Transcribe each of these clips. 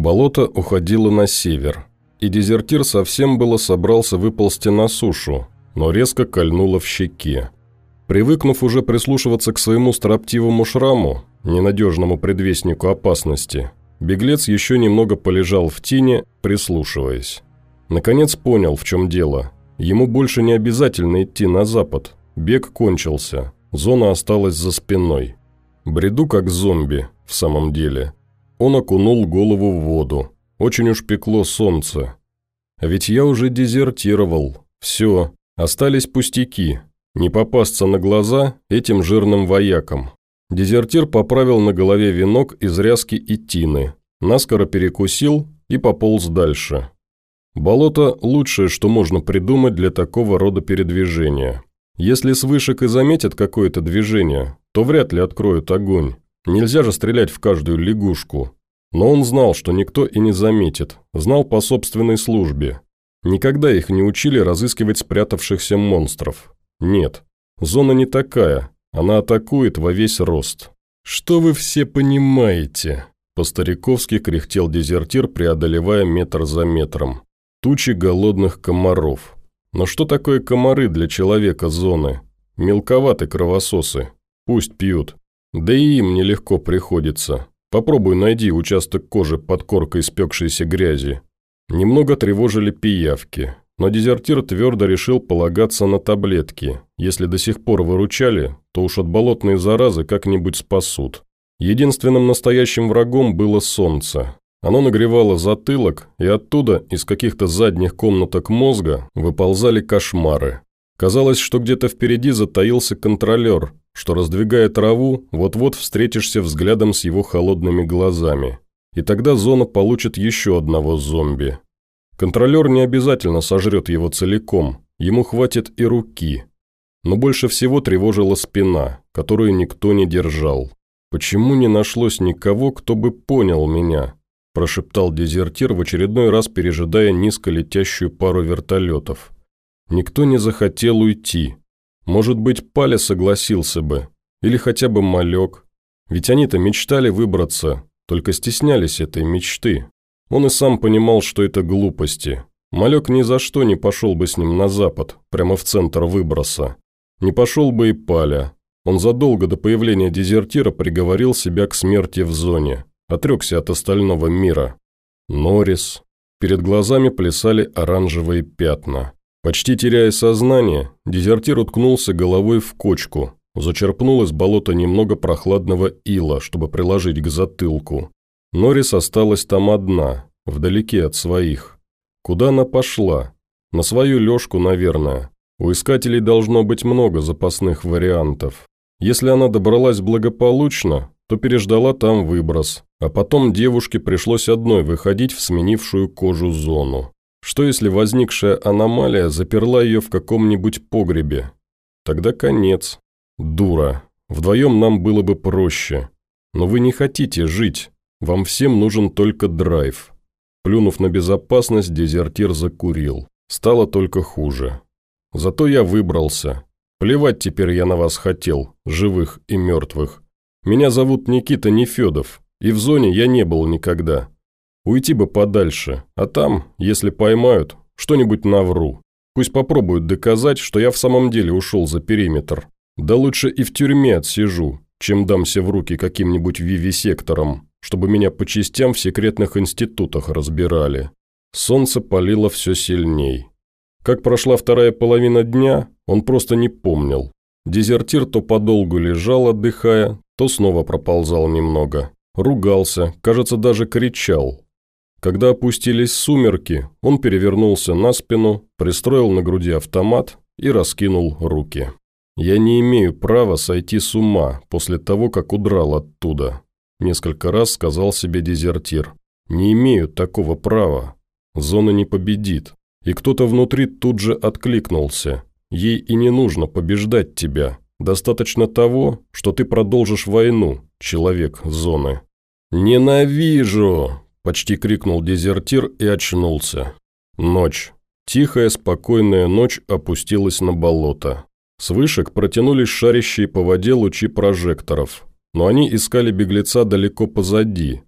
Болото уходило на север, и дезертир совсем было собрался выползти на сушу, но резко кольнуло в щеке. Привыкнув уже прислушиваться к своему строптивому шраму, ненадежному предвестнику опасности, беглец еще немного полежал в тени, прислушиваясь. Наконец понял, в чем дело. Ему больше не обязательно идти на запад. Бег кончился, зона осталась за спиной. Бреду как зомби, в самом деле. Он окунул голову в воду. Очень уж пекло солнце. Ведь я уже дезертировал. Все, остались пустяки. Не попасться на глаза этим жирным воякам. Дезертир поправил на голове венок из ряски и тины, наскоро перекусил и пополз дальше. Болото – лучшее, что можно придумать для такого рода передвижения. Если с вышек и заметят какое-то движение, то вряд ли откроют огонь. Нельзя же стрелять в каждую лягушку. Но он знал, что никто и не заметит, знал по собственной службе. Никогда их не учили разыскивать спрятавшихся монстров. Нет, зона не такая, она атакует во весь рост. «Что вы все понимаете?» По-стариковски кряхтел дезертир, преодолевая метр за метром. Тучи голодных комаров. Но что такое комары для человека зоны? Мелковаты кровососы. Пусть пьют. Да и им нелегко приходится. Попробуй найди участок кожи под коркой спекшейся грязи. Немного тревожили пиявки, но дезертир твердо решил полагаться на таблетки. Если до сих пор выручали, то уж от болотной заразы как-нибудь спасут. Единственным настоящим врагом было солнце. Оно нагревало затылок, и оттуда, из каких-то задних комнаток мозга, выползали кошмары. Казалось, что где-то впереди затаился контролер, что, раздвигая траву, вот-вот встретишься взглядом с его холодными глазами. И тогда зона получит еще одного зомби. Контролер не обязательно сожрет его целиком, ему хватит и руки. Но больше всего тревожила спина, которую никто не держал. «Почему не нашлось никого, кто бы понял меня?» – прошептал дезертир в очередной раз, пережидая низко летящую пару вертолетов. Никто не захотел уйти. Может быть, Паля согласился бы. Или хотя бы Малек. Ведь они-то мечтали выбраться, только стеснялись этой мечты. Он и сам понимал, что это глупости. Малек ни за что не пошел бы с ним на запад, прямо в центр выброса. Не пошел бы и Паля. Он задолго до появления дезертира приговорил себя к смерти в зоне, отрекся от остального мира. Норрис. Перед глазами плясали оранжевые пятна. Почти теряя сознание, дезертир уткнулся головой в кочку, зачерпнул из болота немного прохладного ила, чтобы приложить к затылку. Норрис осталась там одна, вдалеке от своих. Куда она пошла? На свою лёжку, наверное. У искателей должно быть много запасных вариантов. Если она добралась благополучно, то переждала там выброс, а потом девушке пришлось одной выходить в сменившую кожу зону. Что если возникшая аномалия заперла ее в каком-нибудь погребе? Тогда конец. Дура. Вдвоем нам было бы проще. Но вы не хотите жить. Вам всем нужен только драйв. Плюнув на безопасность, дезертир закурил. Стало только хуже. Зато я выбрался. Плевать теперь я на вас хотел, живых и мертвых. Меня зовут Никита Нефедов, и в зоне я не был никогда. Уйти бы подальше, а там, если поймают, что-нибудь навру. Пусть попробуют доказать, что я в самом деле ушел за периметр. Да лучше и в тюрьме отсижу, чем дамся в руки каким-нибудь вивисектором, чтобы меня по частям в секретных институтах разбирали. Солнце палило все сильней. Как прошла вторая половина дня, он просто не помнил. Дезертир то подолгу лежал, отдыхая, то снова проползал немного. Ругался, кажется, даже кричал, когда опустились сумерки, он перевернулся на спину, пристроил на груди автомат и раскинул руки. «Я не имею права сойти с ума после того, как удрал оттуда», несколько раз сказал себе дезертир. «Не имею такого права. Зона не победит». И кто-то внутри тут же откликнулся. «Ей и не нужно побеждать тебя. Достаточно того, что ты продолжишь войну, человек зоны». «Ненавижу!» – почти крикнул дезертир и очнулся. Ночь. Тихая, спокойная ночь опустилась на болото. С вышек протянулись шарящие по воде лучи прожекторов, но они искали беглеца далеко позади.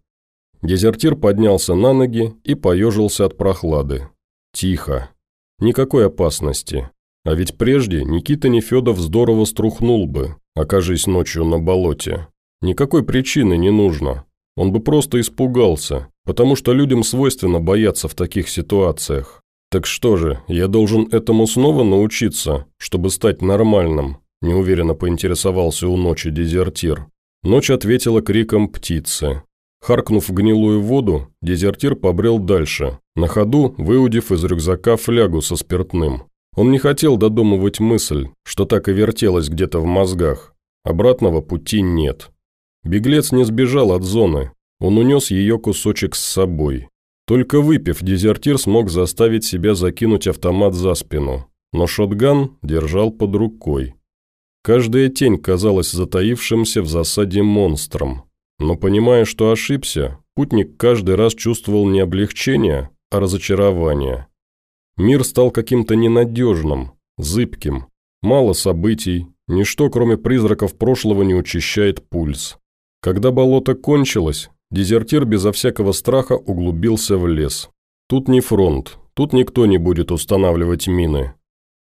Дезертир поднялся на ноги и поежился от прохлады. Тихо. Никакой опасности. А ведь прежде Никита Нефедов здорово струхнул бы, окажись ночью на болоте. Никакой причины не нужно. Он бы просто испугался, потому что людям свойственно бояться в таких ситуациях. Так что же, я должен этому снова научиться, чтобы стать нормальным? Неуверенно поинтересовался у ночи дезертир. Ночь ответила криком птицы. Харкнув гнилую воду, дезертир побрел дальше, на ходу выудив из рюкзака флягу со спиртным. Он не хотел додумывать мысль, что так и вертелось где-то в мозгах. Обратного пути нет. Беглец не сбежал от зоны, он унес ее кусочек с собой. Только выпив, дезертир смог заставить себя закинуть автомат за спину, но шотган держал под рукой. Каждая тень казалась затаившимся в засаде монстром, но понимая, что ошибся, путник каждый раз чувствовал не облегчение, а разочарование. Мир стал каким-то ненадежным, зыбким. Мало событий, ничто, кроме призраков прошлого, не учащает пульс. Когда болото кончилось, дезертир безо всякого страха углубился в лес. Тут не фронт, тут никто не будет устанавливать мины.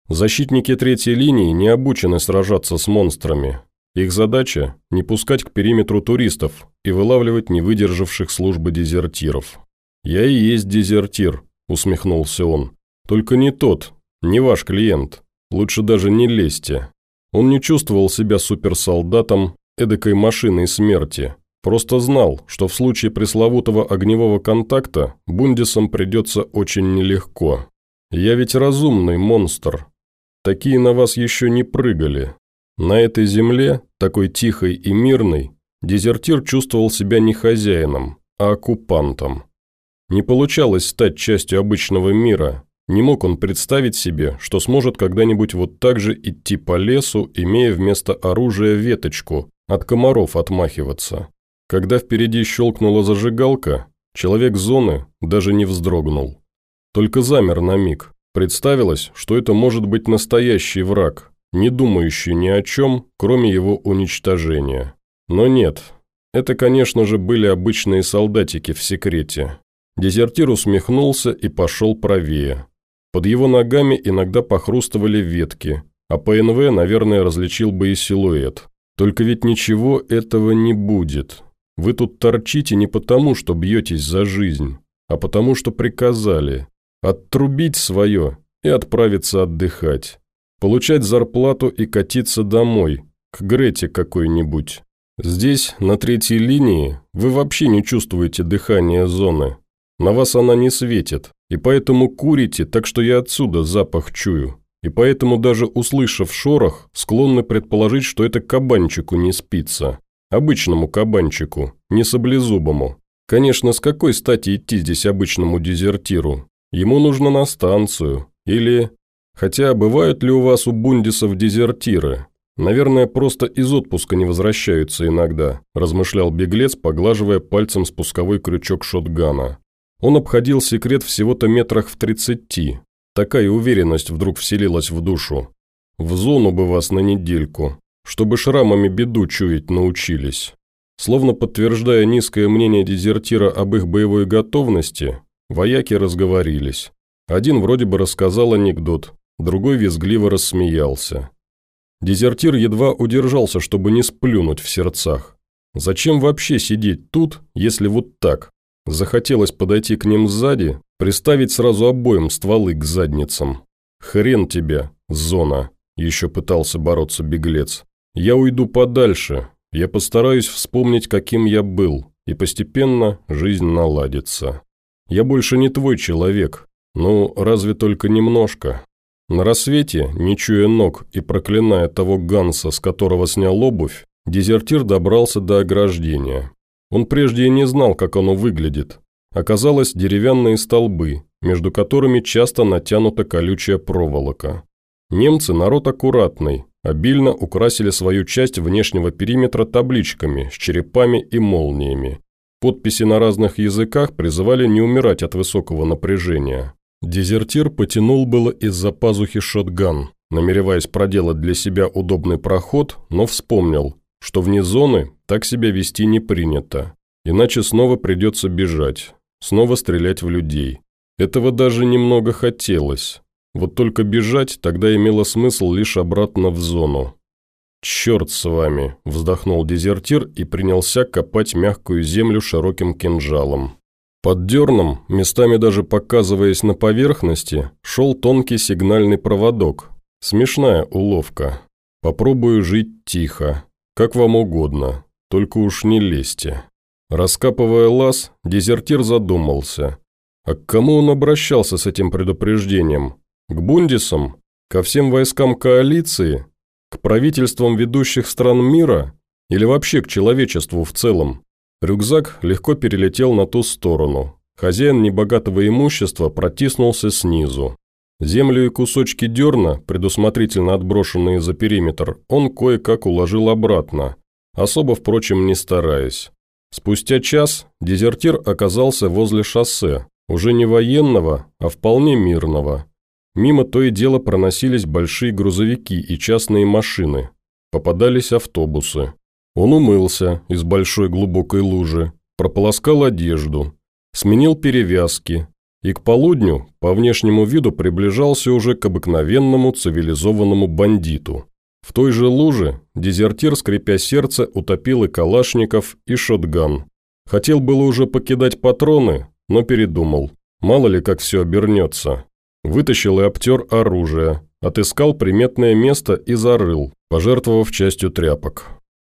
Защитники третьей линии не обучены сражаться с монстрами, их задача – не пускать к периметру туристов и вылавливать не выдержавших службы дезертиров. «Я и есть дезертир», – усмехнулся он. «Только не тот, не ваш клиент. Лучше даже не лезьте». Он не чувствовал себя суперсолдатом, эдакой машиной смерти. Просто знал, что в случае пресловутого огневого контакта бундисам придется очень нелегко. «Я ведь разумный монстр. Такие на вас еще не прыгали. На этой земле, такой тихой и мирной, дезертир чувствовал себя не хозяином, а оккупантом. Не получалось стать частью обычного мира, не мог он представить себе, что сможет когда-нибудь вот так же идти по лесу, имея вместо оружия веточку, от комаров отмахиваться. Когда впереди щелкнула зажигалка, человек зоны даже не вздрогнул. Только замер на миг. Представилось, что это может быть настоящий враг, не думающий ни о чем, кроме его уничтожения. Но нет, это, конечно же, были обычные солдатики в секрете. Дезертир усмехнулся и пошел правее. Под его ногами иногда похрустывали ветки, а по НВ, наверное, различил бы и силуэт. Только ведь ничего этого не будет. Вы тут торчите не потому, что бьетесь за жизнь, а потому, что приказали. Оттрубить свое и отправиться отдыхать. Получать зарплату и катиться домой, к Грете какой-нибудь. Здесь, на третьей линии, вы вообще не чувствуете дыхания зоны. На вас она не светит, и поэтому курите, так что я отсюда запах чую. И поэтому даже услышав шорох, склонны предположить, что это кабанчику не спится. Обычному кабанчику, не саблезубому. Конечно, с какой стати идти здесь обычному дезертиру? Ему нужно на станцию. Или Хотя, бывают ли у вас у бундисов дезертиры? Наверное, просто из отпуска не возвращаются иногда», – размышлял беглец, поглаживая пальцем спусковой крючок шотгана. Он обходил секрет всего-то метрах в тридцати. Такая уверенность вдруг вселилась в душу. «В зону бы вас на недельку, чтобы шрамами беду чуять научились». Словно подтверждая низкое мнение дезертира об их боевой готовности, вояки разговорились. Один вроде бы рассказал анекдот, другой визгливо рассмеялся. Дезертир едва удержался, чтобы не сплюнуть в сердцах. Зачем вообще сидеть тут, если вот так? Захотелось подойти к ним сзади, приставить сразу обоим стволы к задницам. «Хрен тебе, зона!» – еще пытался бороться беглец. «Я уйду подальше, я постараюсь вспомнить, каким я был, и постепенно жизнь наладится. Я больше не твой человек, ну, разве только немножко, на рассвете, не чуя ног и проклиная того Ганса, с которого снял обувь, дезертир добрался до ограждения. Он прежде и не знал, как оно выглядит. Оказалось, деревянные столбы, между которыми часто натянута колючая проволока. Немцы – народ аккуратный, обильно украсили свою часть внешнего периметра табличками с черепами и молниями. Подписи на разных языках призывали не умирать от высокого напряжения. Дезертир потянул было из-за пазухи шотган, намереваясь проделать для себя удобный проход, но вспомнил, что вне зоны так себя вести не принято. Иначе снова придется бежать, снова стрелять в людей. Этого даже немного хотелось. Вот только бежать тогда имело смысл лишь обратно в зону. «Черт с вами!» – вздохнул дезертир и принялся копать мягкую землю широким кинжалом. Под дерном, местами даже показываясь на поверхности, шел тонкий сигнальный проводок. Смешная уловка. Попробую жить тихо. Как вам угодно. Только уж не лезьте. Раскапывая лаз, дезертир задумался. А к кому он обращался с этим предупреждением? К бундисам? Ко всем войскам коалиции? К правительствам ведущих стран мира? Или вообще к человечеству в целом? Рюкзак легко перелетел на ту сторону. Хозяин небогатого имущества протиснулся снизу. Землю и кусочки дерна, предусмотрительно отброшенные за периметр, он кое-как уложил обратно, особо, впрочем, не стараясь. Спустя час дезертир оказался возле шоссе, уже не военного, а вполне мирного. Мимо то и дело проносились большие грузовики и частные машины. Попадались автобусы. Он умылся из большой глубокой лужи, прополоскал одежду, сменил перевязки и к полудню по внешнему виду приближался уже к обыкновенному цивилизованному бандиту. В той же луже дезертир, скрипя сердце, утопил и калашников, и шотган. Хотел было уже покидать патроны, но передумал. Мало ли как все обернется. Вытащил и обтер оружие, отыскал приметное место и зарыл, пожертвовав частью тряпок.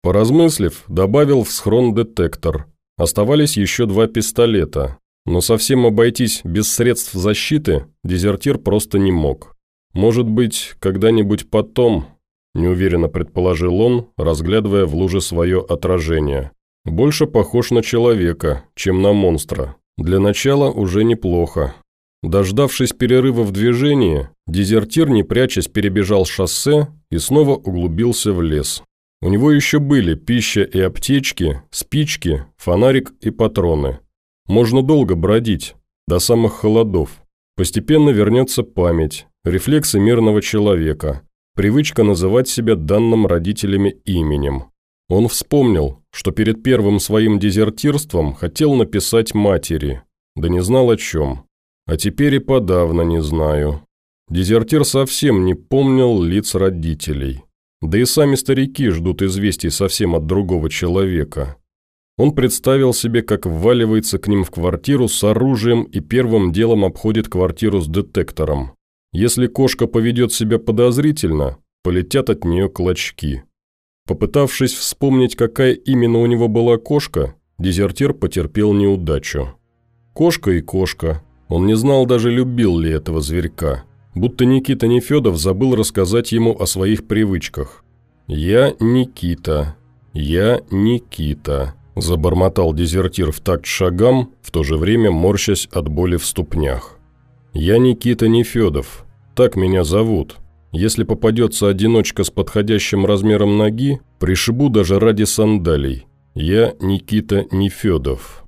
Поразмыслив, добавил в схрон детектор. Оставались еще два пистолета, но совсем обойтись без средств защиты дезертир просто не мог. Может быть, когда-нибудь потом, неуверенно предположил он, разглядывая в луже свое отражение. Больше похож на человека, чем на монстра. Для начала уже неплохо. Дождавшись перерыва в движении, дезертир, не прячась, перебежал шоссе и снова углубился в лес. У него еще были пища и аптечки, спички, фонарик и патроны. Можно долго бродить, до самых холодов. Постепенно вернется память, рефлексы мирного человека, привычка называть себя данным родителями именем. Он вспомнил, что перед первым своим дезертирством хотел написать матери, да не знал о чем. А теперь и подавно не знаю. Дезертир совсем не помнил лиц родителей. Да и сами старики ждут известий совсем от другого человека. Он представил себе, как вваливается к ним в квартиру с оружием и первым делом обходит квартиру с детектором. Если кошка поведет себя подозрительно, полетят от нее клочки. Попытавшись вспомнить, какая именно у него была кошка, дезертир потерпел неудачу. Кошка и кошка. Он не знал даже, любил ли этого зверька будто Никита Нефедов забыл рассказать ему о своих привычках. «Я Никита, я Никита», – забормотал дезертир в такт шагам, в то же время морщась от боли в ступнях. «Я Никита Нефедов, так меня зовут. Если попадется одиночка с подходящим размером ноги, пришибу даже ради сандалий. Я Никита Нефедов».